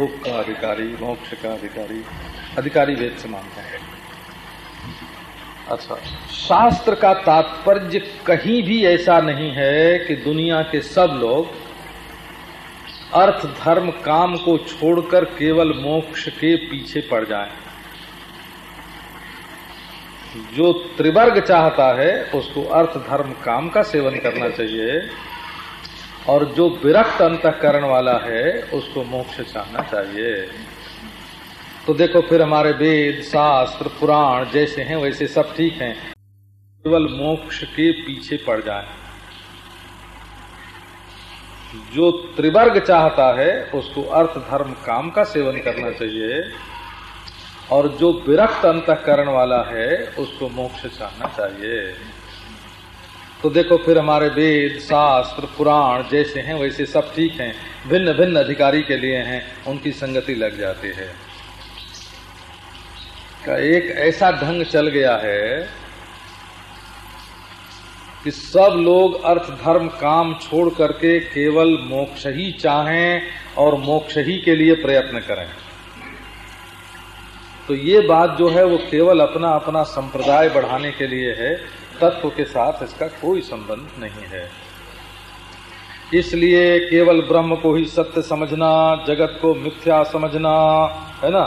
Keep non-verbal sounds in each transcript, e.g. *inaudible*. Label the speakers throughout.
Speaker 1: भोग का अधिकारी मोक्ष का अधिकारी अधिकारी वेद से मानता है अच्छा शास्त्र का तात्पर्य कहीं भी ऐसा नहीं है कि दुनिया के सब लोग अर्थ, धर्म, काम को छोड़कर केवल मोक्ष के पीछे पड़ जाएँ। जो त्रिवर्ग चाहता है, उसको अर्थ, धर्म, काम का सेवन करना चाहिए और जो विरक्त अंतकरण वाला है, उसको मोक्ष चाहना चाहिए। तो देखो फिर हमारे वेद, शास्त्र, पुराण जैसे हैं, वैसे सब ठीक हैं। केवल मोक्ष के पीछे पड़ जाए। जो त्रिवर्ग चाहता है, उसको अर्थ, धर्म, काम का सेवन करना चाहिए। और जो विरक्त अंतकरण वाला है, उसको मोक्ष चाहना चाहिए। तो देखो फिर हमारे वेद, शास्त्र, पुराण जैसे हैं, वैसे सब ठीक हैं। भिन्न भिन्न अधिकारी के लिए हैं, उनकी संगति लग जाती है। का एक ऐसा ढंग चल गया है कि सब लोग अर्थ, धर्म, काम छोड़ करके केवल मोक्ष ही चाहें और मोक्ष ही के लिए प्रयत्न करें। तो ये बात जो है वो केवल अपना अपना संप्रदाय बढ़ाने के लिए है। तत्व के साथ इसका कोई संबंध नहीं है। इसलिए केवल ब्रह्म को ही सत्य समझना, जगत को मिथ्या समझना, है ना?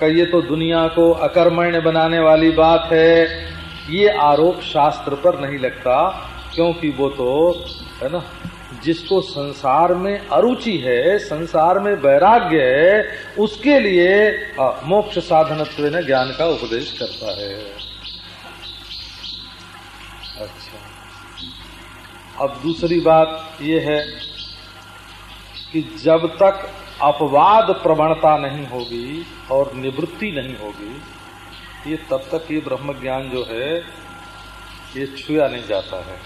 Speaker 1: कि ये तो दुनिया को अकर्मण्य बनाने वाली बात है। ये आरोप शास्त्र पर नहीं लगता, क्योंकि वो तो है ना? जिसको संसार में अरुचि है, संसार में वैराग्य है, उसके लिए मोक्ष साधनत्व ने ज्ञान का उपदेश करता है अच्छा अब दूसरी बात यह है कि जब तक अपवाद प्रवणता नहीं होगी और निवृत्ति नहीं होगी, ये तब तक ये ब्रह्म ज्ञान जो है, ये छुआ नहीं जाता है।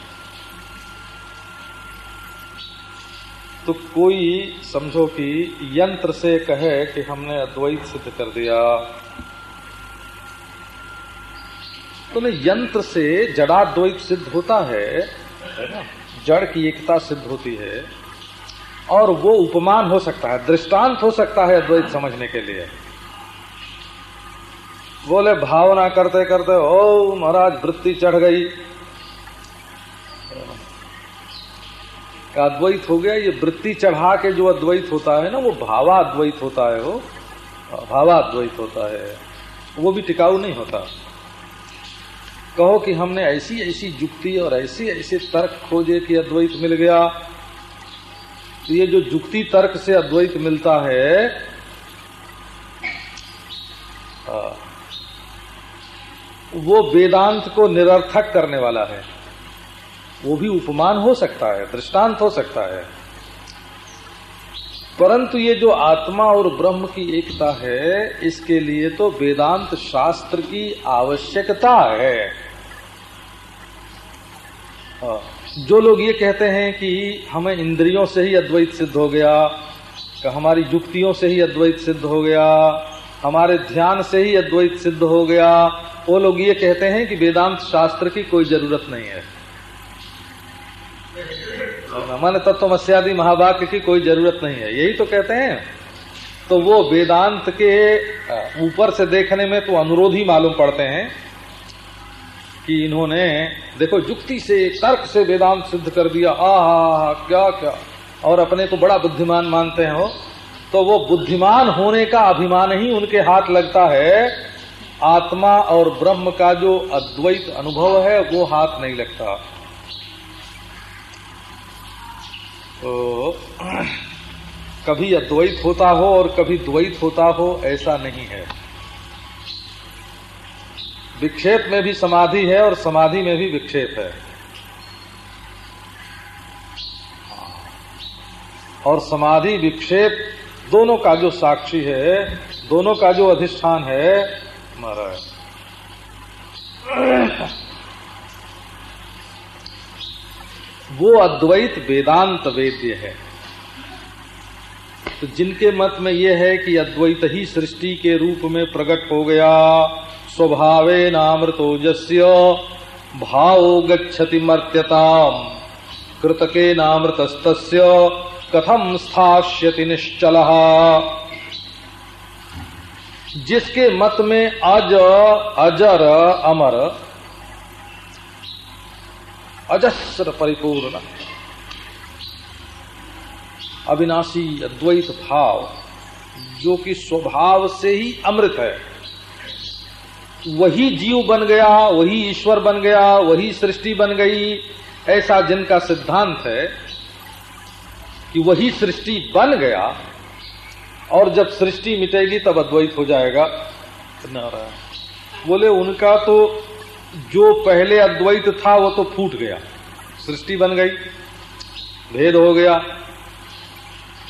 Speaker 1: तो कोई समझो कि यंत्र से कहे कि हमने अद्वैत सिद्ध कर दिया। तो यंत्र से जड़ाद्वैत सिद्ध होता है जड़ की एकता सिद्ध होती है और वो उपमान हो सकता है, दृष्टांत हो सकता है अद्वैत समझने के लिए। बोले, भावना करते करते, ओ महाराज, वृत्ति चढ़ गई। अद्वैत हो गया? ये वृत्ति चढ़ा के जो अद्वैत होता है ना, वो भावाद्वैत होता है, वो भावाद्वैत होता है। वो भी टिकाऊ नहीं होता। कहो कि हमने ऐसी ऐसी जुक्ति और ऐसे ऐसे तर्क खोजे कि अद्वैत मिल गया। तो ये जो जुक्ति तर्क से अद्वैत मिलता है वो वेदांत को निरर्थक करने वाला है। वो भी उपमान हो सकता है, दृष्टांत हो सकता है। परंतु ये जो आत्मा और ब्रह्म की एकता है, इसके लिए तो वेदांत शास्त्र की आवश्यकता है। जो लोग ये कहते हैं कि हमें इंद्रियों से ही अद्वैत सिद्ध हो गया, कि हमारी युक्तियों से ही अद्वैत सिद्ध हो गया, हमारे ध्यान से ही अद्वैत सिद्ध हो गया, वो लोग ये कहते हैं कि वेदांत शास्त्र की कोई ज़रूरत नहीं है। माने तत्वमस्यादि महावाक्य की कोई ज़रूरत नहीं है। यही तो कहते हैं। तो वो वेदांत के ऊपर से देखने में तो अनुरोधी मालूम पड़ते हैं। कि इन्होंने, देखो, युक्ति से, तर्क से वेदांत सिद्ध कर दिया। आ, हा क्या क्या? और अपने को बड़ा बुद्धिमान मानते हो तो वो बुद्धिमान होने का अभिमान ही उनके हाथ लगता है। आत्मा और ब्रह्म का जो अद्वैत अनुभव है, वो हाथ नहीं लगता। तो *clears throat* कभी अद्वैत होता हो और कभी द्वैत होता हो, ऐसा नहीं है। विक्षेप में भी समाधि है और समाधि में भी विक्षेप है। और समाधि, विक्षेप दोनों का जो साक्षी है, दोनों का जो अधिष्ठान है, महाराज। वो अद्वैत वेदांत वेद्य है। तो जिनके मत में यह है कि अद्वैत ही सृष्टि के रूप में प्रकट हो गया स्वभावे नामृतोजस्य भावो गच्छति कृतके नामृतस्त कथम स्थाष्यति निश्चल। जिसके मत में अज, अजर, अमर, अजस्र परिपूर्ण। अविनाशी अद्वैत भाव, जो कि स्वभाव से ही अमृत है। वही जीव बन गया, वही ईश्वर बन गया, वही सृष्टि बन गई। ऐसा जिनका सिद्धांत है कि वही सृष्टि बन गया और जब सृष्टि मिटेगी तब अद्वैत हो जाएगा। नारायण। बोले, उनका तो जो पहले अद्वैत था, वो तो फूट गया। सृष्टि बन गई, भेद हो गया।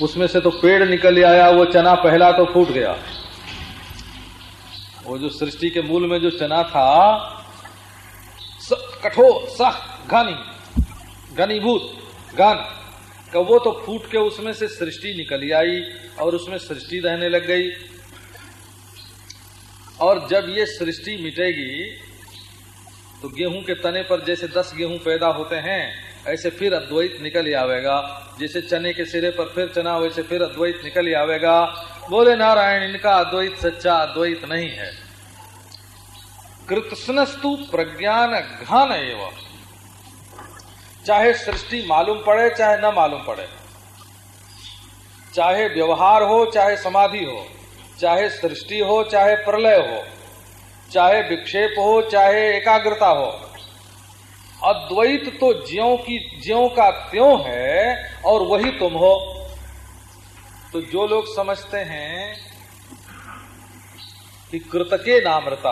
Speaker 1: उसमें से तो पेड़ निकल आया, वो चना पहला तो फूट गया। वो जो सृष्टि के मूल में जो चना था कठोर सख घनी, घनीभूत, घन का वो तो फूट के उसमें से सृष्टि निकल आई और उसमें सृष्टि रहने लग गई। और जब ये सृष्टि मिटेगी तो गेहूँ के तने पर जैसे दस गेहूँ पैदा होते हैं, ऐसे फिर अद्वैत निकल आवेगा। जैसे चने के सिरे पर फिर चना, वैसे फिर अद्वैत निकल ही आवेगा। बोले, नारायण, इनका अद्वैत सच्चा अद्वैत नहीं है। कृतस्नस्तु प्रज्ञान घन एवं। चाहे सृष्टि मालूम पड़े, चाहे न मालूम पड़े। चाहे व्यवहार हो, चाहे समाधि हो, चाहे सृष्टि हो, चाहे प्रलय हो, चाहे विक्षेप हो, चाहे एकाग्रता हो अद्वैत तो ज्यो की, ज्यो का त्यों है, और वही तुम हो। तो जो लोग समझते हैं कि कृतके नामृत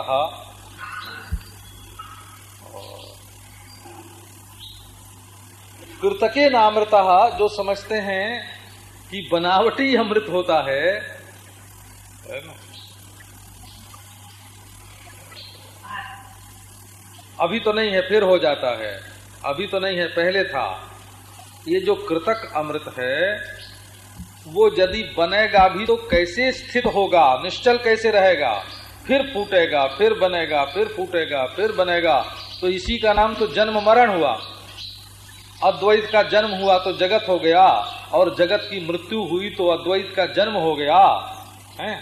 Speaker 1: कृतके नामृत जो समझते हैं कि बनावटी अमृत होता है अभी तो नहीं है, फिर हो जाता है। अभी तो नहीं है, पहले था। ये जो कृतक अमृत है, वो यदि बनेगा भी तो कैसे स्थित होगा? निश्चल कैसे रहेगा? फिर फूटेगा, फिर बनेगा, फिर फूटेगा, फिर बनेगा। तो इसी का नाम तो जन्म मरण हुआ। अद्वैत का जन्म हुआ तो जगत हो गया, और जगत की मृत्यु हुई तो अद्वैत का जन्म हो गया। है?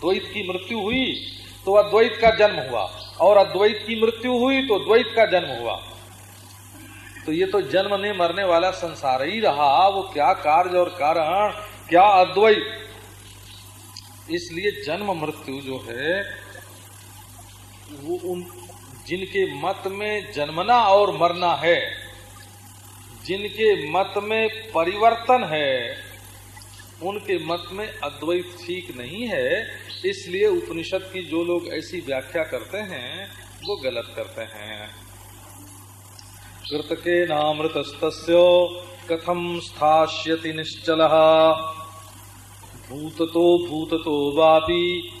Speaker 1: द्वैत की मृत्यु हुई तो अद्वैत का जन्म हुआ। और अद्वैत की मृत्यु हुई तो द्वैत का जन्म हुआ। तो ये तो जन्म ने मरने वाला संसार ही रहा। वो क्या कार्य और कारण, क्या अद्वैत। इसलिए जन्म मृत्यु जो है, वो उन, जिनके मत में जन्मना और मरना है, जिनके मत में परिवर्तन है, उनके मत में अद्वैत ठीक नहीं है इसलिए उपनिषद की जो लोग ऐसी व्याख्या करते हैं, वो गलत करते हैं। कृतके नामृत कथम स्थाश्यति निश्चल। भूततो भूततो वापी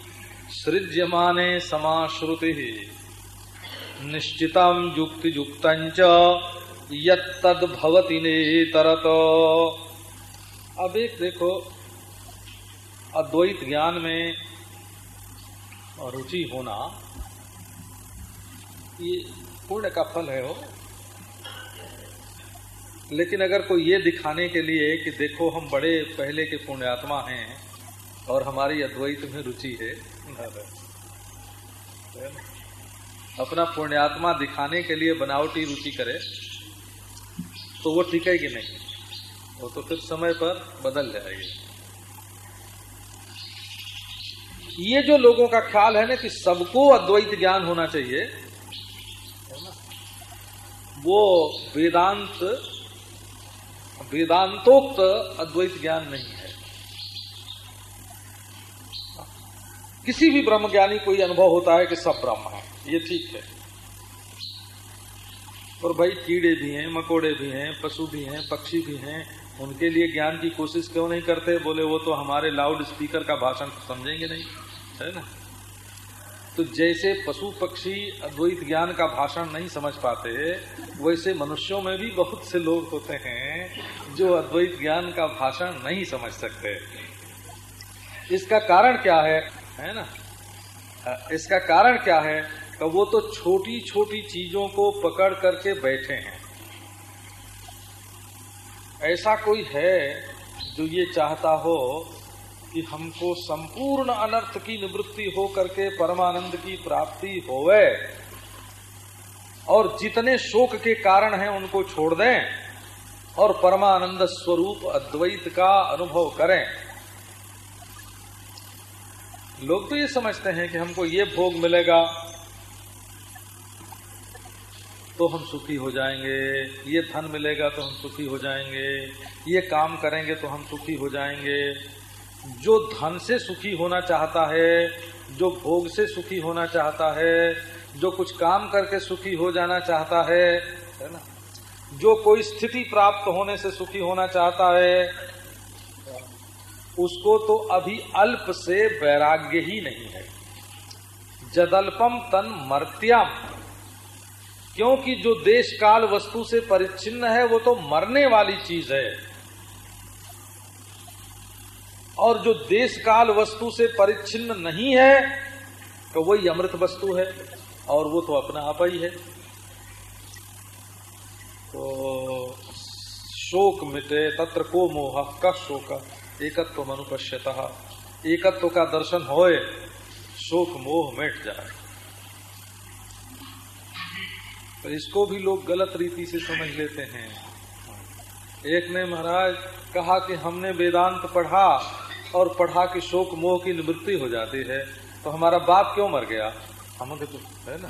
Speaker 1: सृज्यमाने समाश्रुति। निश्चित युक्ति युक्त यद ने तरत अब एक देखो, अद्वैत ज्ञान में रुचि होना, ये पुण्य का फल है वो। लेकिन अगर कोई ये दिखाने के लिए कि देखो हम बड़े पहले के पुण्यात्मा हैं और हमारी अद्वैत में रुचि है अपना पुण्यात्मा दिखाने के लिए बनावटी रुचि करे तो वो टिकेगी नहीं। वो तो फिर समय पर बदल जाएगी। ये जो लोगों का ख्याल है ना कि सबको अद्वैत ज्ञान होना चाहिए, वो वेदांत, वेदांतोक्त अद्वैत ज्ञान नहीं है। किसी भी ब्रह्म ज्ञानी कोई अनुभव होता है कि सब ब्रह्म है, ये ठीक है। और भाई कीड़े भी हैं, मकोड़े भी हैं, पशु भी हैं, पक्षी भी हैं, उनके लिए ज्ञान की कोशिश क्यों नहीं करते? बोले, वो तो हमारे लाउड स्पीकर का भाषण समझेंगे नहीं। है ना? तो जैसे पशु पक्षी अद्वैत ज्ञान का भाषण नहीं समझ पाते, वैसे मनुष्यों में भी बहुत से लोग होते हैं जो अद्वैत ज्ञान का भाषण नहीं समझ सकते। इसका कारण क्या है? है ना? इसका कारण क्या है? तो वो तो छोटी छोटी चीज़ों को पकड़ करके बैठे हैं। ऐसा कोई है जो ये चाहता हो कि हमको संपूर्ण अनर्थ की निवृत्ति हो करके परमानंद की प्राप्ति होवे। और जितने शोक के कारण हैं, उनको छोड़ दें और परमानंद स्वरूप अद्वैत का अनुभव करें। लोग तो ये समझते हैं कि हमको ये भोग मिलेगा तो हम सुखी हो जाएँगे। ये धन मिलेगा तो हम सुखी हो जाएँगे। ये काम करेंगे तो हम सुखी हो जाएँगे। जो धन से सुखी होना चाहता है, जो भोग से सुखी होना चाहता है, जो कुछ काम करके सुखी हो जाना चाहता है है ना? जो कोई स्थिति प्राप्त होने से सुखी होना चाहता है, उसको तो अभी अल्प से वैराग्य ही नहीं है। जदल्पम तन मर्त्याम। क्योंकि जो देश काल वस्तु से परिच्छिन्न है, वो तो मरने वाली चीज़ है। और जो देश काल वस्तु से परिच्छिन्न नहीं है तो वही अमृत वस्तु है, और वो तो अपना आप ही है। तो शोक मिटे तत्र को मोह, का शोक? एकत्व मनुपश्यत। एकत्व का दर्शन होए, शोक मोह मिट जाए। तो इसको भी लोग गलत रीति से समझ लेते हैं। एक ने महाराज कहा कि हमने वेदांत पढ़ा और पढ़ा के शोक मोह की निवृत्ति हो जाती है तो हमारा बाप क्यों मर गया? हम तो है ना?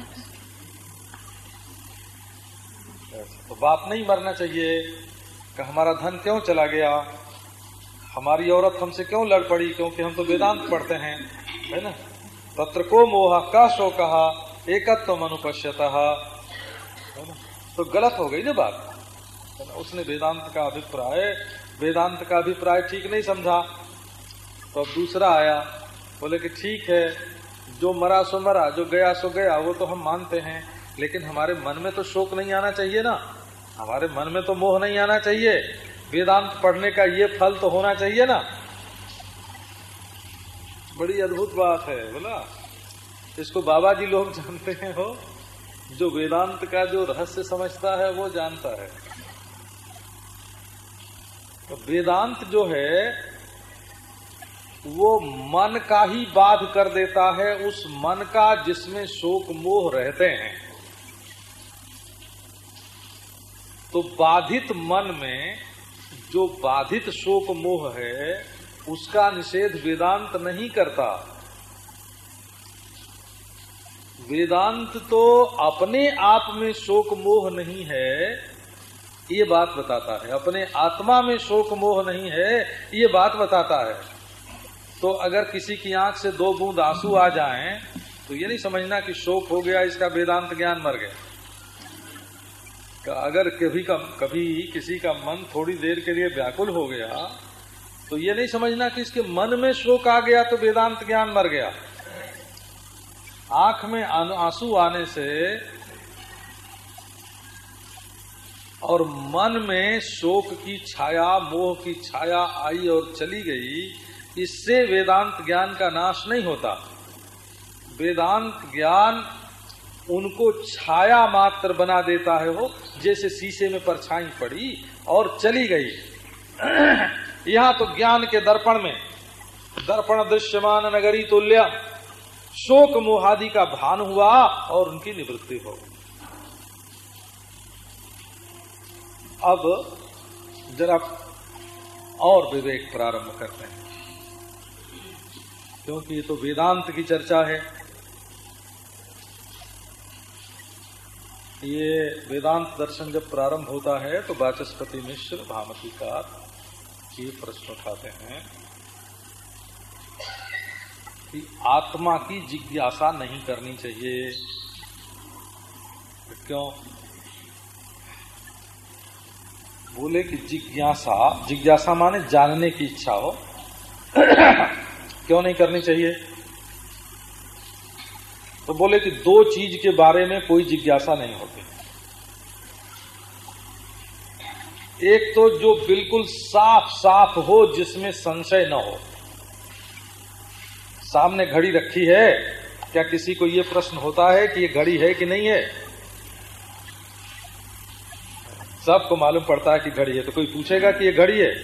Speaker 1: तो बाप नहीं मरना चाहिए, कि हमारा धन क्यों चला गया? हमारी औरत हमसे क्यों लड़ पड़ी? क्योंकि हम तो वेदांत पढ़ते हैं, है ना? तत्र को मोह का शो कहा एकत्व अनुपश्यत है ना? तो गलत हो गई ना बात। उसने वेदांत का अभिप्राय, वेदांत का अभिप्राय ठीक नहीं समझा। तो अब दूसरा आया, बोले कि ठीक है, जो मरा सो मरा, जो गया सो गया, वो तो हम मानते हैं, लेकिन हमारे मन में तो शोक नहीं आना चाहिए ना। हमारे मन में तो मोह नहीं आना चाहिए। वेदांत पढ़ने का ये फल तो होना चाहिए ना। बड़ी अद्भुत बात है, बोला। इसको बाबा जी लोग *laughs* जानते हैं हो जो वेदांत का जो रहस्य समझता है, वो जानता है। तो वेदांत जो है वो मन का ही बाध कर देता है, उस मन का जिसमें शोक मोह रहते हैं। तो बाधित मन में जो बाधित शोक मोह है, उसका निषेध वेदांत नहीं करता। वेदांत तो अपने आप में शोक मोह नहीं है, ये बात बताता है। अपने आत्मा में शोक मोह नहीं है, ये बात बताता है। तो अगर किसी की आँख से दो बूंद आँसू आ जाएँ तो ये नहीं समझना कि शोक हो गया, इसका वेदांत ज्ञान मर गया। अगर कभी का, कभी किसी का मन थोड़ी देर के लिए व्याकुल हो गया तो ये नहीं समझना कि इसके मन में शोक आ गया तो वेदांत ज्ञान मर गया। आँख में आँसू आने से और मन में शोक की छाया, मोह की छाया आई और चली गई इससे वेदांत ज्ञान का नाश नहीं होता। वेदांत ज्ञान उनको छाया मात्र बना देता है वो, जैसे शीशे में परछाई पड़ी और चली गई। यहाँ तो ज्ञान के दर्पण में, दर्पण दृश्यमान नगरी तुल्य, शोक मोहादि का भान हुआ और उनकी निवृत्ति हो अब जरा और विवेक प्रारंभ करते हैं। क्योंकि ये तो वेदांत की चर्चा है। ये वेदांत दर्शन जब प्रारंभ होता है तो वाचस्पति मिश्र भामती का ये प्रश्न उठाते हैं कि आत्मा की जिज्ञासा नहीं करनी चाहिए। क्यों? बोले कि जिज्ञासा जिज्ञासा माने जानने की इच्छा हो। क्यों नहीं करनी चाहिए? तो बोले कि दो चीज़ के बारे में कोई जिज्ञासा नहीं होती। एक तो जो बिल्कुल साफ़ साफ़ हो, जिसमें संशय न हो। सामने घड़ी रखी है, क्या किसी को यह प्रश्न होता है कि ये घड़ी है कि नहीं है? सबको मालूम पड़ता है कि घड़ी है तो कोई पूछेगा कि ये घड़ी है?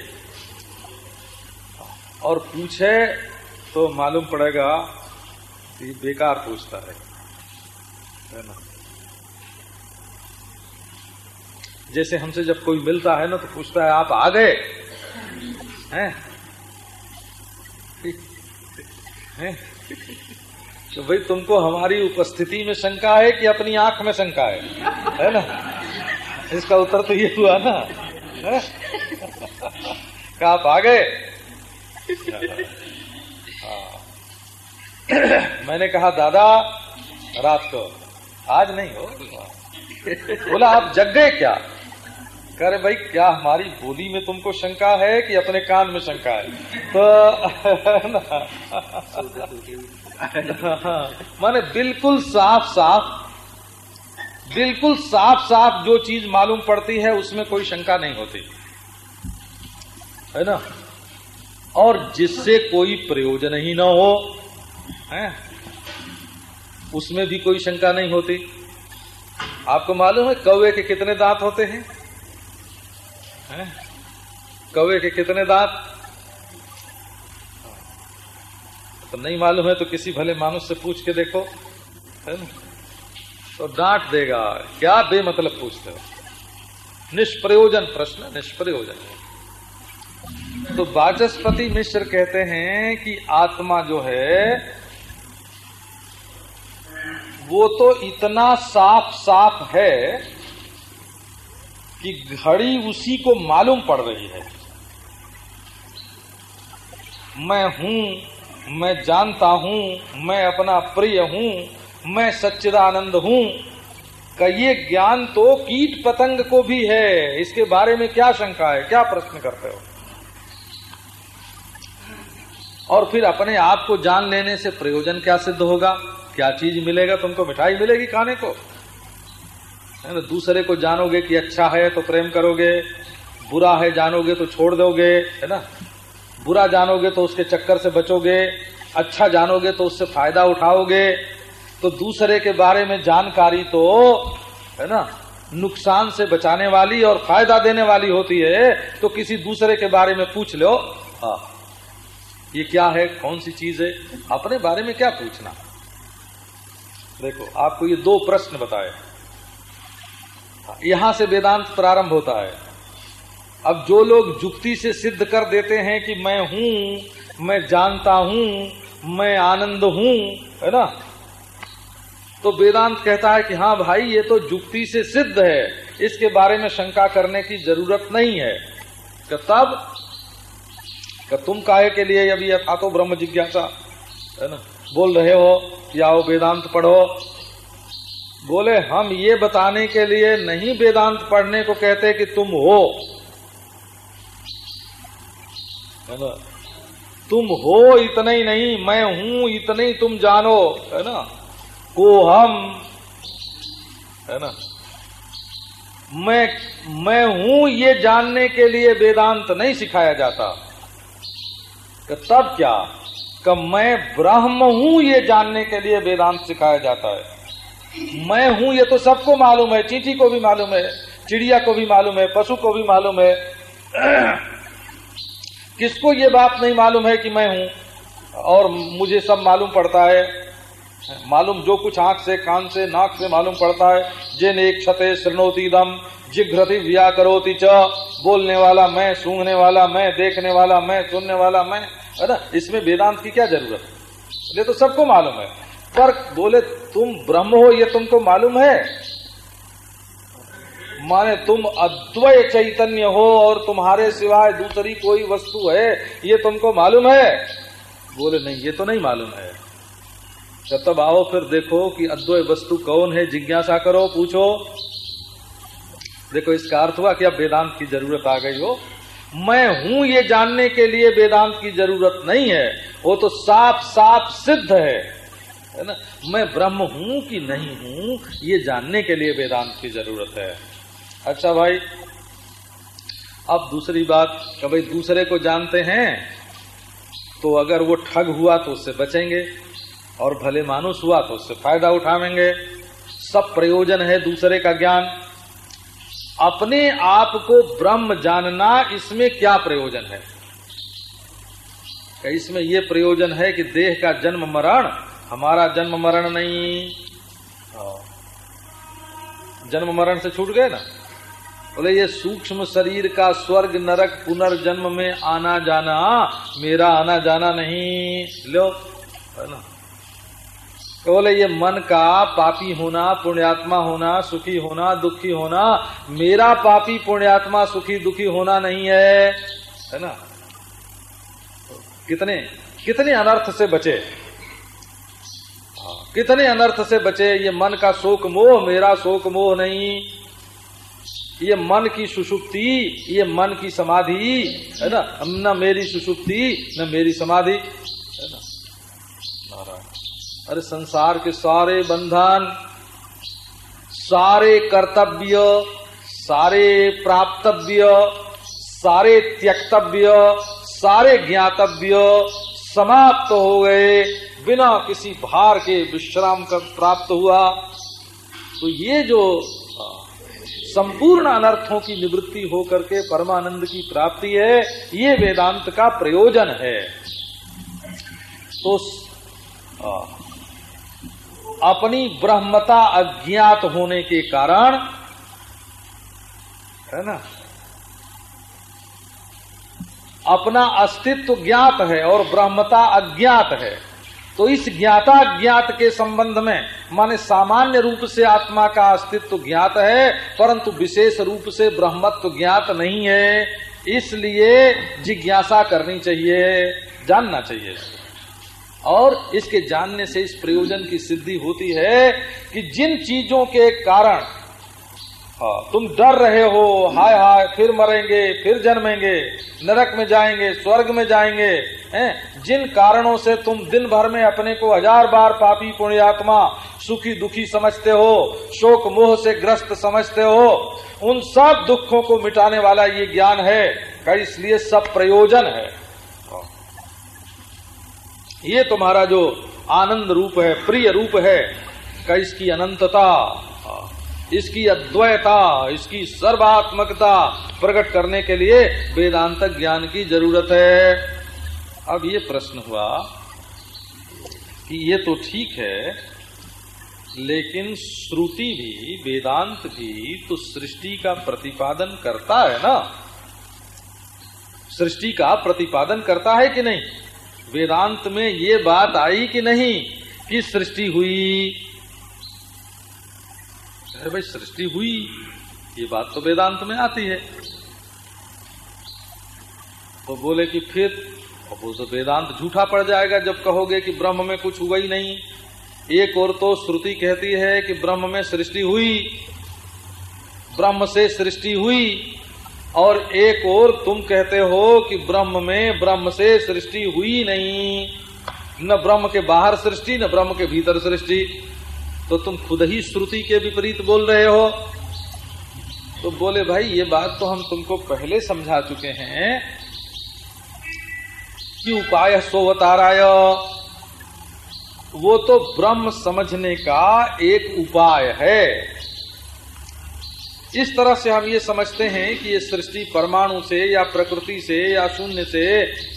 Speaker 1: और पूछे तो मालूम पड़ेगा कि बेकार पूछता है। है ना? जैसे हमसे जब कोई मिलता है ना तो पूछता है, आप आ गए? हैं? हैं? तो भाई, तुमको हमारी उपस्थिति में शंका है कि अपनी आँख में शंका है? है ना? इसका उत्तर तो ये हुआ ना? आप आ गए। मैंने कहा, दादा, रात को। आज नहीं हो। बोला, आप जग गए क्या? कह रहे, भाई, क्या हमारी बोली में तुमको शंका है कि अपने कान में शंका है? तो माने बिल्कुल साफ़ साफ़, बिल्कुल साफ़ साफ़ जो चीज़ मालूम पड़ती है, उसमें कोई शंका नहीं होती। है ना? और जिससे कोई प्रयोजन ही ना हो है? उसमें भी कोई शंका नहीं होती। आपको मालूम है कौवे के कितने दांत होते हैं? है? कौवे के कितने दांत? तो नहीं मालूम है तो किसी भले मानुष से पूछ के देखो, है ना? तो डांट देगा, क्या बेमतलब पूछते हो? निष्प्रयोजन प्रश्न, निष्प्रयोजन। तो वाचस्पति मिश्र कहते हैं कि आत्मा जो है वो तो इतना साफ़ साफ़ है कि घड़ी उसी को मालूम पड़ रही है। मैं हूँ, मैं जानता हूँ, मैं अपना प्रिय हूँ, मैं सच्चिदानंद हूँ। का ये ज्ञान तो कीट पतंग को भी है। इसके बारे में क्या शंका है? क्या प्रश्न करते हो? और फिर अपने आप को जान लेने से प्रयोजन क्या सिद्ध होगा? क्या चीज़ मिलेगा तुमको? मिठाई मिलेगी खाने को। है ना, दूसरे को जानोगे कि अच्छा है तो प्रेम करोगे, बुरा है जानोगे तो छोड़ दोगे, है ना? बुरा जानोगे तो उसके चक्कर से बचोगे अच्छा जानोगे तो उससे फ़ायदा उठाओगे। तो दूसरे के बारे में जानकारी तो है ना, नुकसान से बचाने वाली और फ़ायदा देने वाली होती है। तो किसी दूसरे के बारे में पूछ लो। हाँ। ये क्या है? कौन सी चीज़ है? अपने बारे में क्या पूछना? देखो, आपको ये दो प्रश्न बताए। यहाँ से वेदांत प्रारंभ होता है। अब जो लोग जुक्ति से सिद्ध कर देते हैं कि मैं हूँ, मैं जानता हूँ, मैं आनंद हूँ, है ना? तो वेदांत कहता है कि हाँ भाई, ये तो जुक्ति से सिद्ध है। इसके बारे में शंका करने की ज़रूरत नहीं है। तब कि तुम काहे के लिए अभी तो ब्रह्म जिज्ञासा, है ना? बोल रहे हो या वो वेदांत पढ़ो। बोले, हम ये बताने के लिए नहीं वेदांत पढ़ने को कहते कि तुम हो। है ना? तुम हो इतना ही नहीं, मैं हूँ इतने ही तुम जानो, है ना? को हम है ना? मैं मैं हूँ ये जानने के लिए वेदांत नहीं सिखाया जाता। कि तब क्या? कि मैं ब्रह्म हूँ, ये जानने के लिए वेदांत सिखाया जाता है। मैं हूँ, ये तो सबको मालूम है, चींटी को भी मालूम है, चिड़िया को भी मालूम है, पशु को भी मालूम है। किसको ये बात नहीं मालूम है कि मैं हूँ? और मुझे सब मालूम पड़ता है। मालूम जो कुछ आँख से, कान से, नाक से मालूम पड़ता है। जिन एक क्षते श्रृणोती दम जिघ्रति व्या करोती च। बोलने वाला मैं, सूंघने वाला मैं, देखने वाला मैं, सुनने वाला मैं, है ना? इसमें वेदांत की क्या ज़रूरत ये तो सबको मालूम है। पर बोले, तुम ब्रह्म हो, ये तुमको मालूम है? माने, तुम अद्वय चैतन्य हो और तुम्हारे सिवाय दूसरी कोई वस्तु है, ये तुमको मालूम है? बोले, नहीं, ये तो नहीं मालूम है। तो तब आओ फिर देखो कि अद्वय वस्तु कौन है? जिज्ञासा करो, पूछो। देखो, इसका अर्थ हुआ कि अब वेदांत की ज़रूरत आ गई हो। मैं हूँ ये जानने के लिए वेदांत की ज़रूरत नहीं है। वो तो साफ़ साफ़ सिद्ध है। है ना? मैं ब्रह्म हूँ कि नहीं हूँ, ये जानने के लिए वेदांत की ज़रूरत है। अच्छा भाई, अब दूसरी बात कि भाई दूसरे को जानते हैं तो अगर वो ठग हुआ तो उससे बचेंगे, और भले मानुष हुआ तो उससे फ़ायदा उठावेंगे। सब प्रयोजन है दूसरे का ज्ञान। अपने आप को ब्रह्म जानना इसमें क्या प्रयोजन है? इसमें यह प्रयोजन है कि देह का जन्म मरण, हमारा जन्म मरण नहीं। जन्म मरण से छूट गए ना? बोले, ये सूक्ष्म शरीर का स्वर्ग, नरक, पुनर्जन्म में आना जाना, मेरा आना जाना नहीं। लो, है ना? तो बोले, ये मन का पापी होना, पुण्यात्मा होना, सुखी होना, दुखी होना, मेरा पापी पुण्यात्मा, सुखी दुखी होना नहीं है। है ना? कितने कितने अनर्थ से बचे? कितने अनर्थ से बचे? ये मन का शोक मोह, मेरा शोक मोह नहीं। ये मन की सुषुप्ति, ये मन की समाधि, है ना? न मेरी सुषुप्ति, न मेरी समाधि। अरे संसार के सारे बंधन, सारे कर्तव्य, सारे प्राप्तव्य, सारे त्यक्तव्य, सारे ज्ञातव्य समाप्त हो गए। बिना किसी भार के विश्राम कर प्राप्त हुआ? तो ये जो संपूर्ण अनर्थों की निवृत्ति होकर के परमानंद की प्राप्ति है, ये वेदांत का प्रयोजन है। तो अपनी ब्रह्मता अज्ञात होने के कारण, है ना? अपना अस्तित्व ज्ञात है और ब्रह्मता अज्ञात है। तो इस ज्ञाता ज्ञात के संबंध में, माने सामान्य रूप से आत्मा का अस्तित्व ज्ञात है, परंतु विशेष रूप से ब्रह्मत्व ज्ञात नहीं है, इसलिए जिज्ञासा करनी चाहिए, जानना चाहिए। और इसके जानने से इस प्रयोजन की सिद्धि होती है कि जिन चीज़ों के कारण हाँ, तुम डर रहे हो हाय हाय फिर मरेंगे फिर जन्मेंगे नरक में जाएँगे स्वर्ग में जाएँगे हैं जिन कारणों से तुम दिन भर में अपने को हज़ार बार पापी पुण्यात्मा सुखी दुखी समझते हो शोक मोह से ग्रस्त समझते हो उन सब दुखों को मिटाने वाला ये ज्ञान है इसलिए सब प्रयोजन है। ये तुम्हारा जो आनंद रूप है, प्रिय रूप है का इसकी अनंतता, इसकी अद्वैता, इसकी सर्वात्मकता प्रकट करने के लिए वेदांत ज्ञान की ज़रूरत है? अब ये प्रश्न हुआ कि ये तो ठीक है, लेकिन श्रुति भी, वेदांत भी तो सृष्टि का प्रतिपादन करता है ना? सृष्टि का प्रतिपादन करता है कि नहीं? वेदांत में ये बात आई कि नहीं? कि सृष्टि हुई? अरे भाई, सृष्टि हुई। ये बात तो वेदांत में आती है। तो बोले कि फिर वो तो वेदांत झूठा पड़ जाएगा जब कहोगे कि ब्रह्म में कुछ हुआ ही नहीं। एक और तो श्रुति कहती है कि ब्रह्म में सृष्टि हुई। ब्रह्म से सृष्टि हुई। और एक और तुम कहते हो कि ब्रह्म में ब्रह्म से सृष्टि हुई नहीं। न ब्रह्म के बाहर सृष्टि, न ब्रह्म के भीतर सृष्टि। तो तुम खुद ही श्रुति के विपरीत बोल रहे हो। तो बोले, भाई, ये बात तो हम तुमको पहले समझा चुके हैं कि उपाय सोवताराय। वो तो ब्रह्म समझने का एक उपाय है। इस तरह से हम ये समझते हैं कि ये सृष्टि परमाणु से या प्रकृति से या शून्य से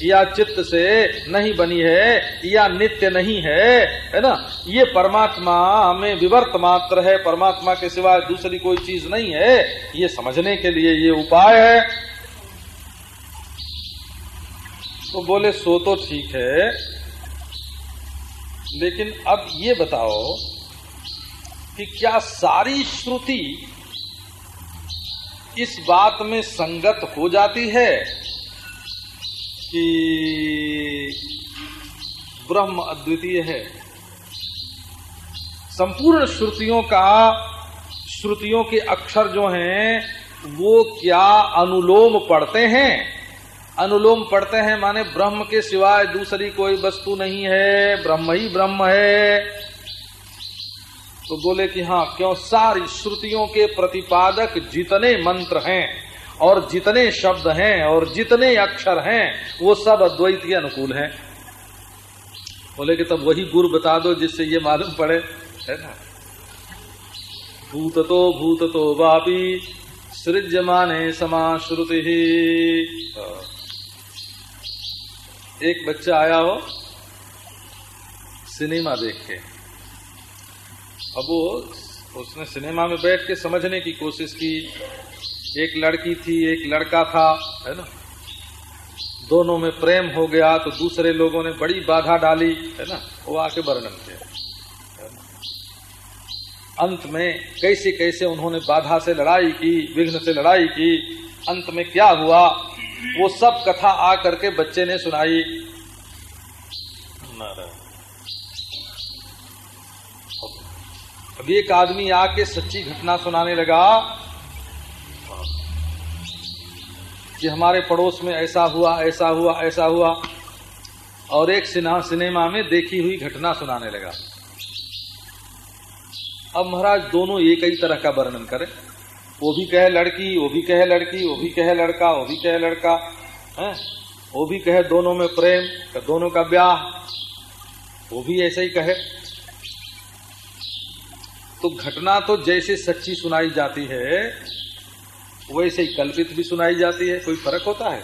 Speaker 1: या चित्त से नहीं बनी है, या नित्य नहीं है है ना? ये परमात्मा में विवर्त मात्र है, परमात्मा के सिवाय दूसरी कोई चीज़ नहीं है। ये समझने के लिए ये उपाय है। तो बोले, सो तो ठीक है, लेकिन अब ये बताओ कि क्या सारी श्रुति इस बात में संगत हो जाती है कि ब्रह्म अद्वितीय है। संपूर्ण श्रुतियों का, श्रुतियों के अक्षर जो हैं, वो क्या अनुलोम पढ़ते हैं? अनुलोम पढ़ते हैं माने ब्रह्म के सिवाय दूसरी कोई वस्तु नहीं है, ब्रह्म ही ब्रह्म है। तो बोले कि हाँ क्यों सारी श्रुतियों के प्रतिपादक जितने मंत्र हैं और जितने शब्द हैं और जितने अक्षर हैं, वो सब अद्वैत के अनुकूल हैं। बोले कि तब वही गुरु बता दो जिससे ये मालूम पड़े, है ना? भूत तो भूत तो वापी, सृज्यमाने समाश्रुति। एक बच्चा आया हो, सिनेमा देख के। अब वो उसने सिनेमा में बैठ के समझने की कोशिश की। एक लड़की थी, एक लड़का था, है ना? दोनों में प्रेम हो गया तो दूसरे लोगों ने बड़ी बाधा डाली, है ना? वो आके वर्णन किया अंत में कैसे कैसे उन्होंने बाधा से लड़ाई की, विघ्न से लड़ाई की, अंत में क्या हुआ? वो सब कथा आ करके बच्चे ने सुनाई। अब एक आदमी आके सच्ची घटना सुनाने लगा कि हमारे पड़ोस में ऐसा हुआ ऐसा हुआ ऐसा हुआ, और एक सिनेमा में देखी हुई घटना सुनाने लगा। अब महाराज, दोनों एक ही तरह का वर्णन करें। वो भी कहे लड़की, वो भी कहे लड़की, वो भी कहे लड़का, वो भी कहे लड़का, है? वो भी कहे दोनों में प्रेम, दोनों का ब्याह, वो भी ऐसे ही कहे। तो घटना तो जैसे सच्ची सुनाई जाती है, वैसे ही कल्पित भी सुनाई जाती है, कोई फ़र्क होता है?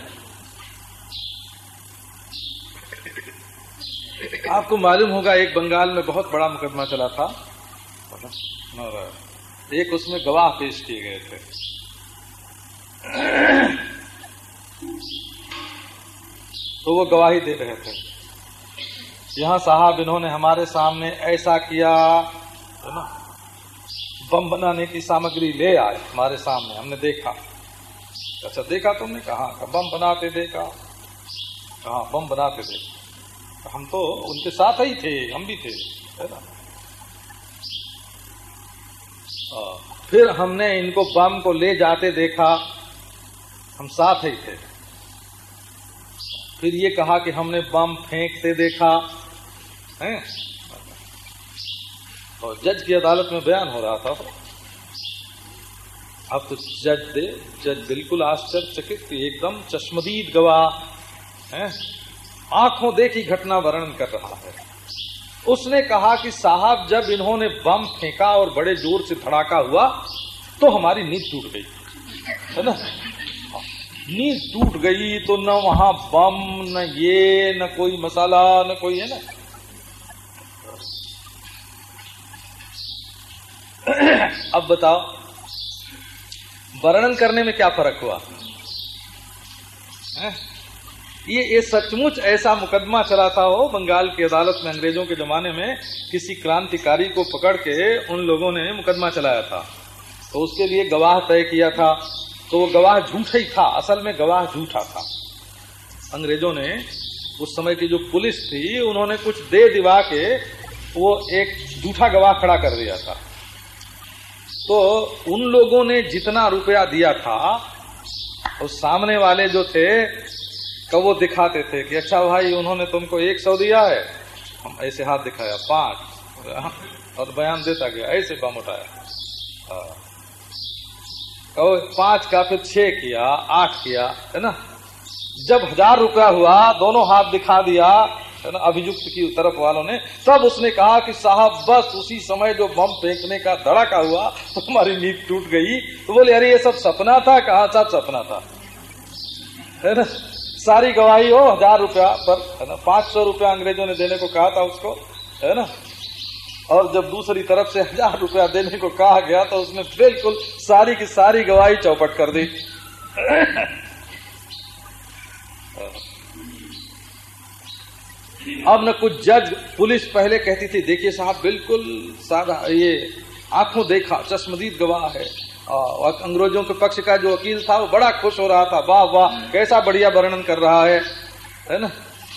Speaker 1: आपको मालूम होगा, एक बंगाल में बहुत बड़ा मुकदमा चला था। एक उसमें गवाह पेश किए गए थे। तो वो गवाही दे रहे थे। यहाँ साहब, इन्होंने हमारे सामने ऐसा किया, है ना? बम बनाने की सामग्री ले आए हमारे सामने, हमने देखा। अच्छा देखा तुमने? कहा बम बनाते देखा। कहा, बम बनाते देखा। हम तो उनके साथ ही थे, हम भी थे, है ना? फिर हमने इनको बम को ले जाते देखा, हम साथ ही थे। फिर ये कहा कि हमने बम फेंकते देखा, है? और जज की अदालत में बयान हो रहा था। अब तो जज दे, जज बिल्कुल आश्चर्यचकित एकदम चश्मदीद गवाह, है? आँखों देखी घटना वर्णन कर रहा है। उसने कहा कि साहब, जब इन्होंने बम फेंका और बड़े ज़ोर से धड़ाका हुआ तो हमारी नींद टूट गई। है ना? नींद टूट गई तो न वहाँ बम, न ये, न कोई मसाला, न कोई, है ना? *coughs* अब बताओ, वर्णन करने में क्या फ़र्क हुआ? है? ये ये सचमुच ऐसा मुकदमा चला था हो बंगाल की अदालत में, अंग्रेज़ों के जमाने में, किसी क्रांतिकारी को पकड़ के उन लोगों ने मुकदमा चलाया था। तो उसके लिए गवाह तय किया था। तो वो गवाह झूठा ही था, असल में गवाह झूठा था। अंग्रेज़ों ने उस समय की जो पुलिस थी, उन्होंने कुछ दे दिवा के वो एक झूठा गवाह खड़ा कर दिया था। तो उन लोगों ने जितना रुपया दिया था उस सामने वाले जो थे कब वो दिखाते थे कि अच्छा भाई, उन्होंने तुमको एक सौ दिया है। हम ऐसे हाथ दिखाया, पाँच। और बयान देता गया, ऐसे बम उठाया। हाँ। कहो पाँच का फिर छह किया, आठ किया, है ना? जब हज़ार रुपया हुआ, दोनों हाथ दिखा दिया है ना, अभियुक्त की तरफ़ वालों ने, तब उसने कहा कि साहब, बस उसी समय जो बम फेंकने का धड़ाका हुआ तो हमारी नींद टूट गई। तो बोले, अरे, ये सब सपना था? कहा सब सपना था? है ना, सारी गवाही हो हज़ार रुपया पर, है ना, पाँच सौ रुपया अंग्रेज़ों ने देने को कहा था उसको, है ना? और जब दूसरी तरफ़ से हज़ार रुपया देने को कहा गया तो उसने बिल्कुल सारी की सारी गवाही चौपट कर दी। अब न कुछ जज पुलिस पहले कहती थी देखिए साहब बिल्कुल सादा ये आँखों देखा चश्मदीद गवाह है। और अंग्रेज़ों के पक्ष का जो वकील था वो बड़ा खुश हो रहा था वाह वाह कैसा बढ़िया वर्णन कर रहा है। है ना?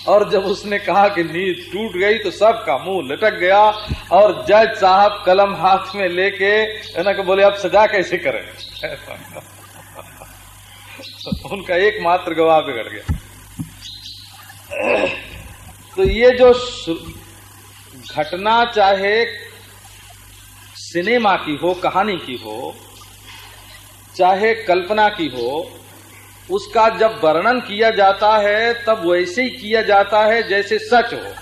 Speaker 1: और जब उसने कहा कि नींद टूट गई तो सबका मुँह लटक गया और जज साहब कलम हाथ में लेके है ना कि बोले अब सजा कैसे करें? *laughs* उनका एकमात्र गवाह बिगड़ गया। तो ये जो घटना चाहे सिनेमा की हो कहानी की हो चाहे कल्पना की हो उसका जब वर्णन किया जाता है तब वैसे ही किया जाता है जैसे सच हो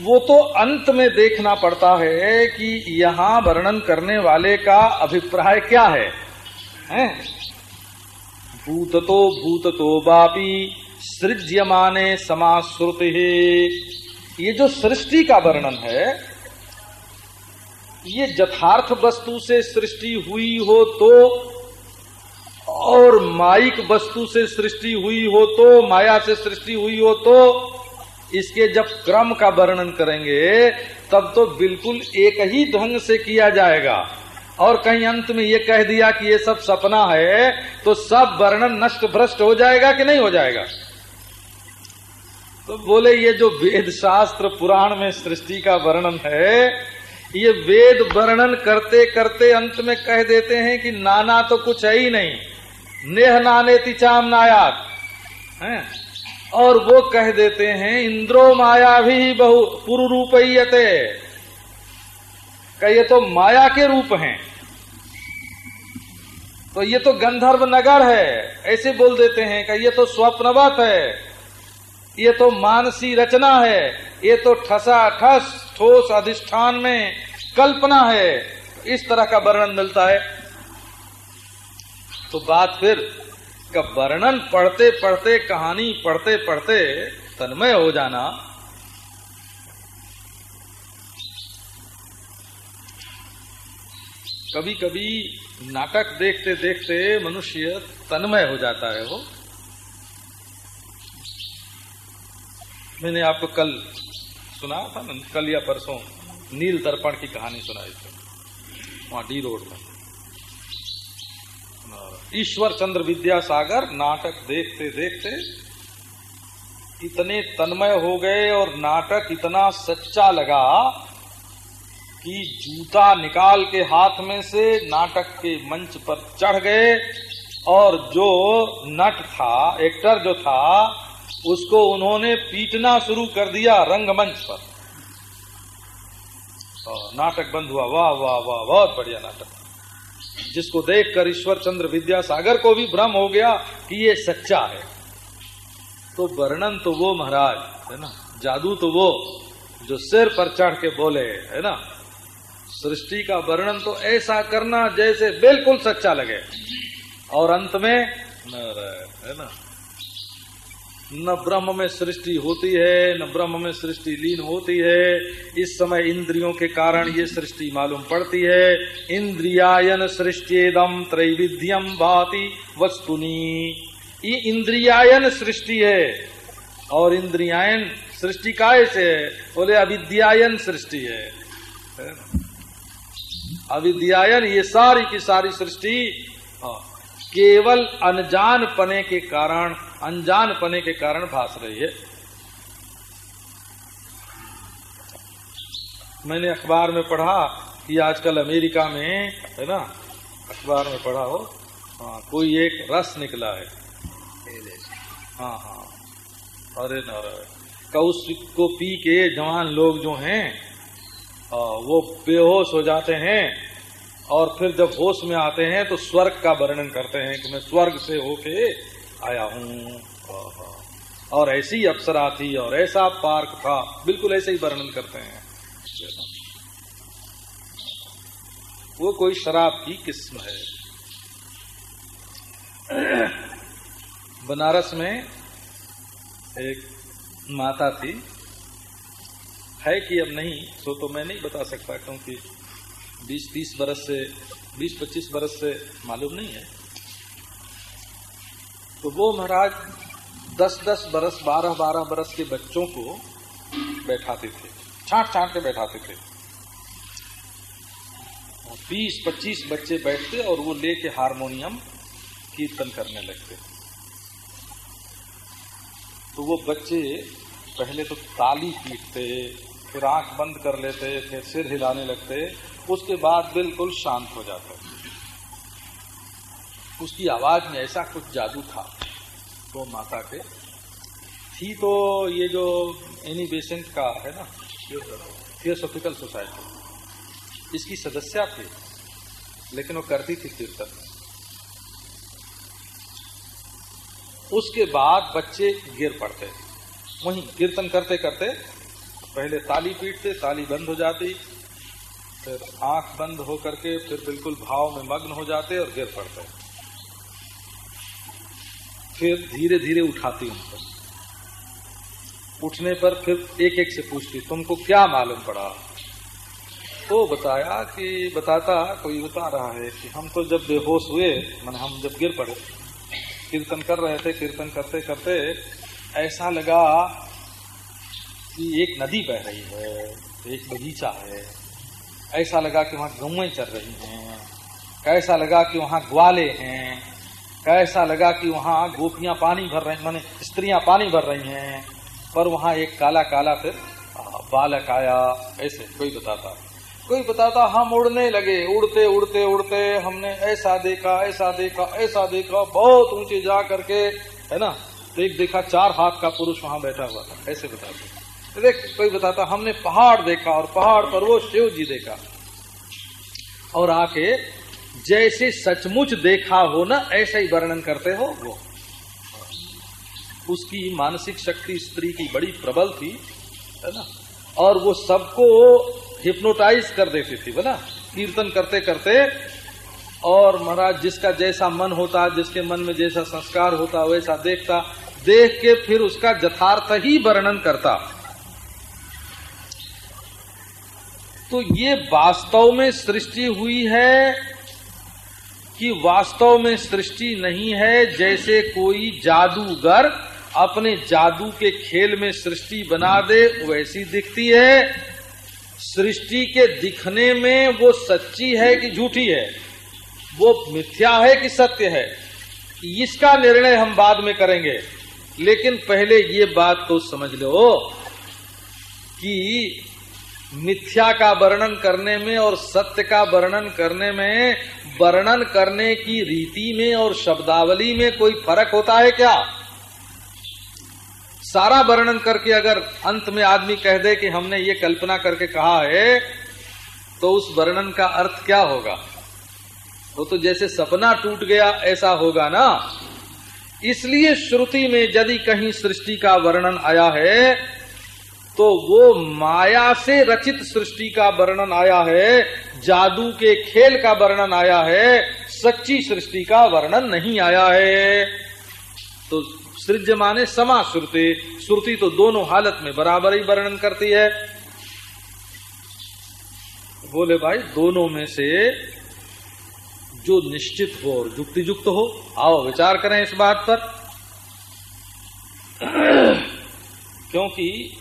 Speaker 1: वो तो अंत में देखना पड़ता है कि यहाँ वर्णन करने वाले का अभिप्राय क्या है, हैं? भूततो भूततो बापी, सृज्यमाने समाश्रुति। ये जो सृष्टि का वर्णन है, ये यथार्थ वस्तु से सृष्टि हुई हो तो और माइक वस्तु से सृष्टि हुई हो तो माया से सृष्टि हुई हो तो इसके जब क्रम का वर्णन करेंगे, तब तो बिल्कुल एक ही ढंग से किया जाएगा। और कहीं अंत में ये कह दिया कि ये सब सपना है तो सब वर्णन नष्ट भ्रष्ट हो जाएगा कि नहीं हो जाएगा? तो बोले, ये जो वेद शास्त्र पुराण में सृष्टि का वर्णन है, ये वेद वर्णन करते करते अंत में कह देते हैं कि नाना तो कुछ है ही नहीं। नेह नाने तिचाम नायात। है? और वो कह देते हैं, इंद्रो माया भी बहु पुरुरूपयते ये तो माया के रूप हैं। तो ये तो गंधर्व नगर है, ऐसे बोल देते हैं कि ये तो स्वप्नवत है, ये तो मानसी रचना है, ये तो ठसा ठस ठोस अधिष्ठान में कल्पना है। इस तरह का वर्णन मिलता है। तो बात फिर का वर्णन पढ़ते पढ़ते कहानी पढ़ते पढ़ते तन्मय हो जाना। कभी कभी नाटक देखते देखते मनुष्य तन्मय हो जाता है वो। मैंने आपको कल सुना था ना, कल या परसों नील दर्पण की कहानी सुनाई थी, वहाँ डी रोड में। ईश्वर चंद्र विद्यासागर नाटक देखते देखते इतने तन्मय हो गए और नाटक इतना सच्चा लगा कि जूता निकाल के हाथ में से नाटक के मंच पर चढ़ गए और जो नट था, एक्टर जो था, उसको उन्होंने पीटना शुरू कर दिया रंगमंच पर। नाटक बंद हुआ। वाह वाह वाह, बहुत बढ़िया नाटक। जिसको देखकर ईश्वर चंद्र विद्यासागर को भी भ्रम हो गया कि ये सच्चा है। तो वर्णन तो वो महाराज, है ना? जादू तो वो, जो सिर पर चढ़ के बोले, है ना? सृष्टि का वर्णन तो ऐसा करना जैसे बिल्कुल सच्चा लगे। और अंत में है ना? न ब्रह्म में सृष्टि होती है, न ब्रह्म में सृष्टि लीन होती है। इस समय इंद्रियों के कारण ये सृष्टि मालूम पड़ती है। इंद्रियायन सृष्टिदम त्रैविध्यम भाति वस्तुनी। ये इंद्रियायन सृष्टि है, और इंद्रियायन सृष्टि काय से है। बोले, अविद्यायन सृष्टि है। अविद्यायन ये सारी की सारी सृष्टि हाँ, केवल अनजान पने के कारण अनजान पने के कारण भास रही है। मैंने अखबार में पढ़ा कि आजकल अमेरिका में है ना अखबार में पढ़ा हो हाँ कोई एक रस निकला है। हाँ हाँ। अरे न कौश को पी के जवान लोग जो हैं वो बेहोश हो जाते हैं और फिर जब होश में आते हैं तो स्वर्ग का वर्णन करते हैं कि मैं स्वर्ग से होके आया हूँ। और ऐसी अप्सरा थी और ऐसा पार्क था। बिल्कुल ऐसे ही वर्णन करते हैं। वो कोई शराब की किस्म है। *clears throat* बनारस में एक माता थी। है कि अब नहीं, सो तो मैं नहीं बता सकता क्योंकि बीस, तीस बरस से, बीस, पच्चीस बरस से मालूम नहीं है। तो वो महाराज दस दस बरस, बारह बारह बरस के बच्चों को बैठाते थे, छाट छाट के बैठाते थे। बीस, पच्चीस बच्चे बैठते और वो लेके हारमोनियम कीर्तन करने लगते। तो वो बच्चे पहले तो ताली पीटते फिर आँख बंद कर लेते, फिर सिर हिलाने लगते, उसके बाद बिल्कुल शांत हो जाता। उसकी आवाज़ में ऐसा कुछ जादू था तो माता के। थी तो ये जो एनी बेसेंट का है ना थियोसोफिकल सोसाइटी। इसकी सदस्या थी, लेकिन वो करती थी कीर्तन। उसके बाद बच्चे गिर पड़ते। वहीं कीर्तन करते करते पहले ताली पीटते ताली बंद हो जाती, फिर आँख बंद होकर के फिर बिल्कुल भाव में मग्न हो जाते और गिर पड़ते। फिर धीरे धीरे उठाती उनको उठने पर फिर एक एक से पूछती, तुमको क्या मालूम पड़ा? तो बताया कि बताता, कोई बता रहा है कि हम तो जब बेहोश हुए, मैंने हम जब गिर पड़े, कीर्तन कर रहे थे, कीर्तन करते करते ऐसा लगा कि एक नदी बह रही है, एक बगीचा है। ऐसा लगा कि वहाँ गौएँ चल रही हैं। कैसा लगा कि वहाँ ग्वाले हैं। कैसा लगा कि वहाँ गोपियाँ पानी भर रही, माने स्त्रियाँ पानी भर रही हैं। पर वहाँ एक काला काला फिर बालक आया। ऐसे कोई बताता। कोई बताता, हम उड़ने लगे। उड़ते उड़ते उड़ते हमने ऐसा देखा ऐसा देखा ऐसा देखा। बहुत ऊँचे जा करके, है ना? तो एक देखा, चार हाथ का पुरुष वहाँ बैठा हुआ था। ऐसे बताते। देख, कोई बताता, हमने पहाड़ देखा और पहाड़ पर वो शिव जी देखा। और आके, जैसे सचमुच देखा हो ना, ऐसा ही वर्णन करते हो वो। उसकी मानसिक शक्ति स्त्री की बड़ी प्रबल थी, है ना? और वो सबको हिप्नोटाइज कर देती थी बोला कीर्तन करते करते, और महाराज, जिसका जैसा मन होता, जिसके मन में जैसा संस्कार होता, वैसा देखता, देख के फिर उसका यथार्थ ही वर्णन करता। तो ये वास्तव में सृष्टि हुई है कि वास्तव में सृष्टि नहीं है, जैसे कोई जादूगर अपने जादू के खेल में सृष्टि बना दे, वैसी दिखती है। सृष्टि के दिखने में वो सच्ची है कि झूठी है? वो मिथ्या है कि सत्य है? इसका निर्णय हम बाद में करेंगे। लेकिन पहले ये बात तो समझ लो कि मिथ्या का वर्णन करने में और सत्य का वर्णन करने में, वर्णन करने की रीति में और शब्दावली में कोई फ़र्क होता है क्या? सारा वर्णन करके अगर अंत में आदमी कह दे कि हमने ये कल्पना करके कहा है तो उस वर्णन का अर्थ क्या होगा? वो तो जैसे सपना टूट गया, ऐसा होगा ना? इसलिए श्रुति में यदि कहीं सृष्टि का वर्णन आया है तो वो माया से रचित सृष्टि का वर्णन आया है, जादू के खेल का वर्णन आया है, सच्ची सृष्टि का वर्णन नहीं आया है। तो सृज माने समा श्रुति श्रुति तो दोनों हालत में बराबर ही वर्णन करती है। बोले भाई, दोनों में से जो निश्चित हो और युक्ति युक्त हो, आओ विचार करें इस बात पर। *clears throat* क्योंकि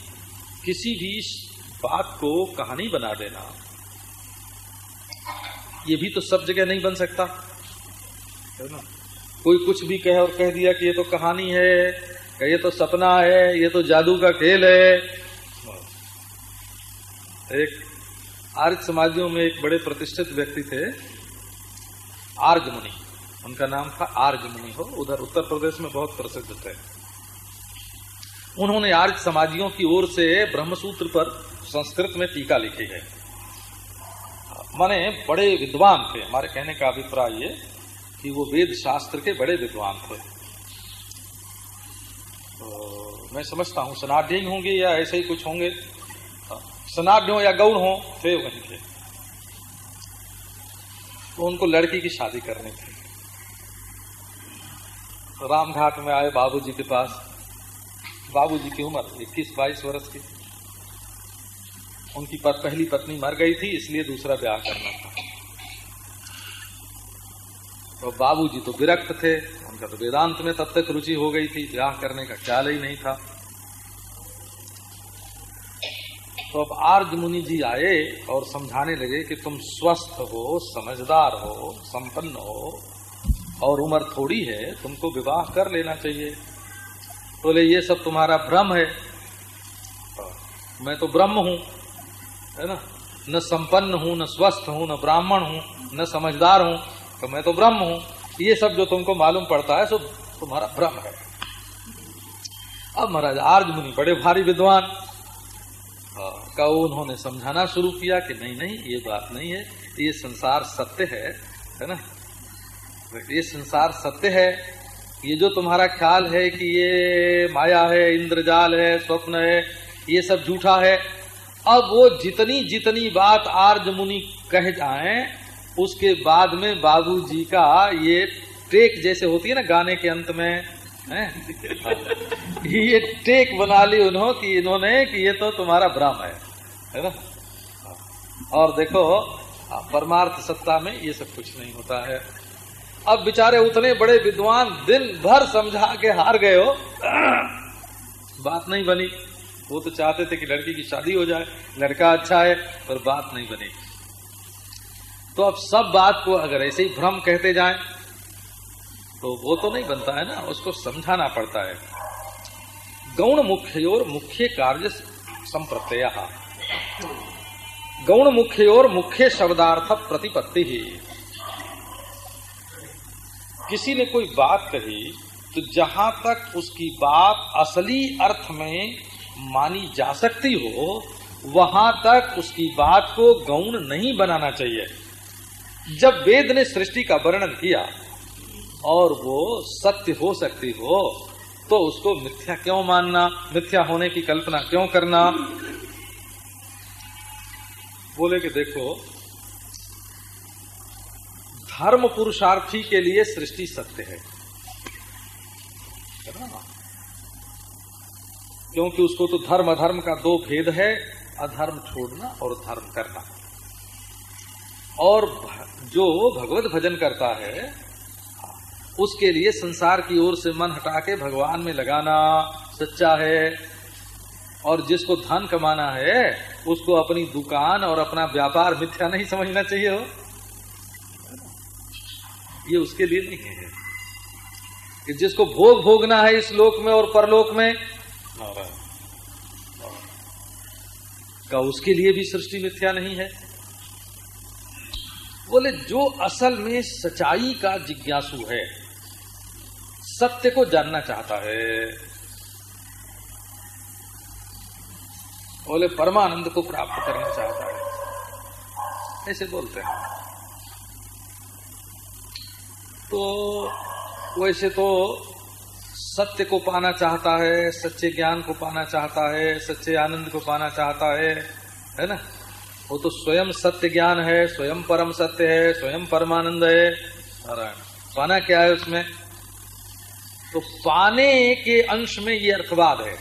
Speaker 1: किसी भी बात को कहानी बना देना। ये भी तो सब जगह नहीं बन सकता। है ना? कोई कुछ भी कहे और कह दिया कि ये तो कहानी है ये तो सपना है, ये तो जादू का खेल है। एक आर्य समाजियों में एक बड़े प्रतिष्ठित व्यक्ति थे आर्ज मुनि उनका नाम था आर्ज मुनि हो, उधर उत्तर प्रदेश में बहुत प्रसिद्ध थे। उन्होंने आर्य समाजियों की ओर से ब्रह्मसूत्र पर संस्कृत में टीका लिखी है। माने बड़े विद्वान थे। हमारे कहने का अभिप्राय ये कि वो वेद शास्त्र के बड़े विद्वान थे। तो मैं समझता हूँ सनाढ़ ही होंगे या ऐसे ही कुछ होंगे। सनाढ़ हो या गौड़ हो थे वहीं के तो उनको लड़की की शादी करनी थी। तो रामघाट में आए बाबूजी के पास। बाबूजी की उम्र इक्कीस बाईस वर्ष की। उनकी पत, पहली पत्नी मर गई थी इसलिए दूसरा ब्याह करना था। तो बाबू जी तो विरक्त थे उनका तो वेदांत में तब तक रुचि हो गई थी ब्याह करने का ख्याल ही नहीं था। तो अब आर्ज मुनि जी आए और समझाने लगे कि तुम स्वस्थ हो समझदार हो संपन्न हो और उम्र थोड़ी है तुमको विवाह कर लेना चाहिए। बोले ये सब तुम्हारा भ्रम है। मैं तो ब्रह्म हूँ है ना? न संपन्न हूँ न स्वस्थ हूँ न ब्राह्मण हूँ न समझदार हूँ तो मैं तो ब्रह्म हूँ। ये सब जो तुमको मालूम पड़ता है सो तुम्हारा भ्रम है। अब महाराज आर्ज मुनि बड़े भारी विद्वान। हाँ, का उन्होंने समझाना शुरू किया कि नहीं नहीं ये बात नहीं है। ये संसार सत्य है है ना? ये संसार सत्य है ये जो तुम्हारा ख्याल है कि ये माया है इंद्रजाल है स्वप्न है ये सब झूठा है अब वो जितनी जितनी बात आर्ज मुनि कह जाए उसके बाद में बाबूजी का ये टेक जैसे होती है ना गाने के अंत में हैं हाँ। ये टेक बना ली उन्होंने कि इन्होंने कि ये तो तुम्हारा भ्रम है है ना। और देखो हाँ, परमार्थ सत्ता में ये सब कुछ नहीं होता है अब बेचारे उतने बड़े विद्वान दिन भर समझा के हार गए हो। बात नहीं बनी। वो तो चाहते थे कि लड़की की शादी हो जाए। लड़का अच्छा है, पर बात नहीं बनी। तो अब सब बात को अगर ऐसे ही भ्रम कहते जाएँ तो वो तो नहीं बनता है ना, उसको समझाना पड़ता है। गौण मुख्य और मुख्य कार्य संप्रत्यय। गौण मुख्य और मुख्य शब्दार्थ प्रतिपत्ति ही। किसी ने कोई बात कही तो जहाँ तक उसकी बात असली अर्थ में मानी जा सकती हो, वहाँ तक उसकी बात को गौण नहीं बनाना चाहिए। जब वेद ने सृष्टि का वर्णन किया, और वो सत्य हो सकती हो तो उसको मिथ्या क्यों मानना, मिथ्या होने की कल्पना क्यों करना? बोले कि देखो धर्म पुरुषार्थी के लिए सृष्टि सत्य है। क्योंकि उसको तो धर्म, अधर्म का दो भेद है, अधर्म छोड़ना और धर्म करना। और जो भगवत भजन करता है, उसके लिए संसार की ओर से मन हटा के भगवान में लगाना सच्चा है। और जिसको धन कमाना है, उसको अपनी दुकान और अपना व्यापार मिथ्या नहीं समझना चाहिए हो। ये उसके लिए नहीं है। कि जिसको भोग भोगना है इस लोक में और परलोक में का उसके लिए भी सृष्टि मिथ्या नहीं है। बोले जो असल में सच्चाई का जिज्ञासु है सत्य को जानना चाहता है। बोले परमानंद को प्राप्त करना चाहता है। ऐसे बोलते हैं। तो वैसे तो सत्य को पाना चाहता है, सच्चे ज्ञान को पाना चाहता है, सच्चे आनंद को पाना चाहता है है ना? वो तो स्वयं सत्य ज्ञान है, स्वयं परम सत्य है, स्वयं परमानंद है। नारायण, पाना क्या है उसमें? तो पाने के अंश में ये अर्थवाद है।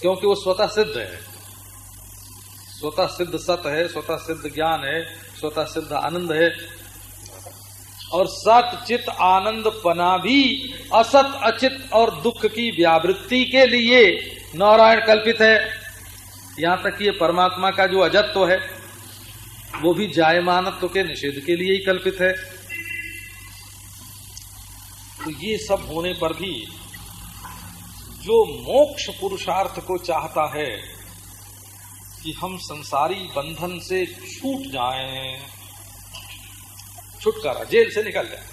Speaker 1: क्योंकि वो स्वतः सिद्ध है। स्वतः सिद्ध सत्य है, स्वतः सिद्ध ज्ञान है, स्वतः सिद्ध आनंद है। और सत चित आनंद पना भी, असत अचित और दुख की व्यावृत्ति के लिए नारायण कल्पित है। यहाँ तक ये परमात्मा का जो अजत्व है, वो भी जायमानत्व के निषेध के लिए ही कल्पित है। तो ये सब होने पर भी जो मोक्ष पुरुषार्थ को चाहता है कि हम संसारी बंधन से छूट जाएँ छुटकारा, जेल से निकल जाए।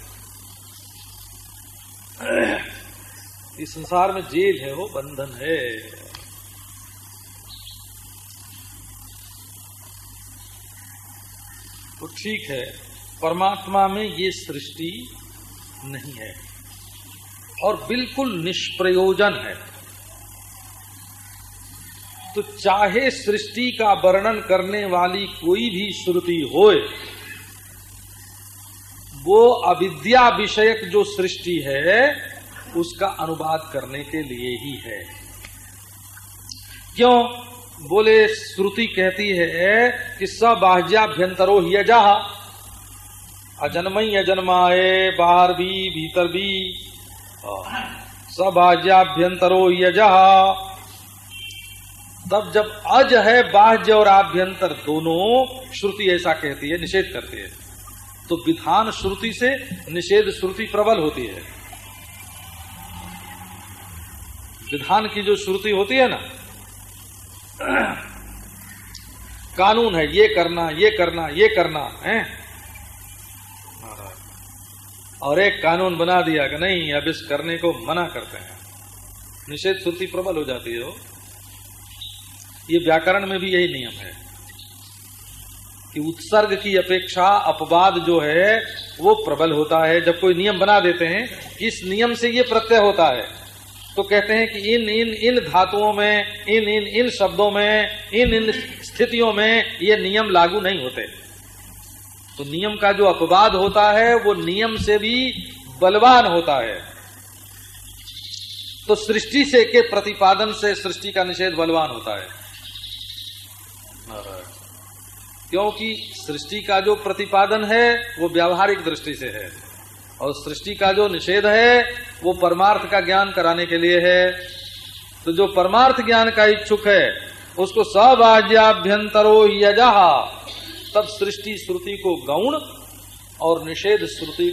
Speaker 1: इस संसार में जेल है, वो बंधन है। तो ठीक है, परमात्मा में ये सृष्टि नहीं है और बिल्कुल निष्प्रयोजन है। तो चाहे सृष्टि का वर्णन करने वाली कोई भी श्रुति होए वो अविद्या विषयक जो सृष्टि है, उसका अनुवाद करने के लिए ही है। क्यों? बोले, श्रुति कहती है कि सबाह्याभ्यंतरो ही अजह अजन्मई अजन्माए बाहर भी भीतर भी सबाह्याभ्यंतरो यजह तब जब अज है बाह्य और आभ्यंतर दोनों, श्रुति ऐसा कहती है, निषेध करती है। तो विधान श्रुति से निषेध श्रुति प्रबल होती है। विधान की जो श्रुति होती है ना, कानून है, ये करना ये करना ये करना, है? और एक कानून बना दिया कि नहीं, अब इस करने को मना करते हैं। निषेध श्रुति प्रबल हो जाती है वो। ये व्याकरण में भी यही नियम है। कि उत्सर्ग की अपेक्षा अपवाद जो है, वो प्रबल होता है। जब कोई नियम बना देते हैं इस नियम से ये प्रत्यय होता है तो कहते हैं कि इन इन इन धातुओं में, इन इन इन शब्दों में, इन इन स्थितियों में ये नियम लागू नहीं होते। तो नियम का जो अपवाद होता है, वो नियम से भी बलवान होता है। तो सृष्टि से के प्रतिपादन से सृष्टि का निषेध बलवान होता है। क्योंकि सृष्टि का जो प्रतिपादन है, वो व्यावहारिक दृष्टि से है। और सृष्टि का जो निषेध है, वो परमार्थ का ज्ञान कराने के लिए है। तो जो परमार्थ ज्ञान का इच्छुक है, उसको सबाज्याभ्यंतरो यजहा तब सृष्टि श्रुति को गौण और निषेध श्रुति को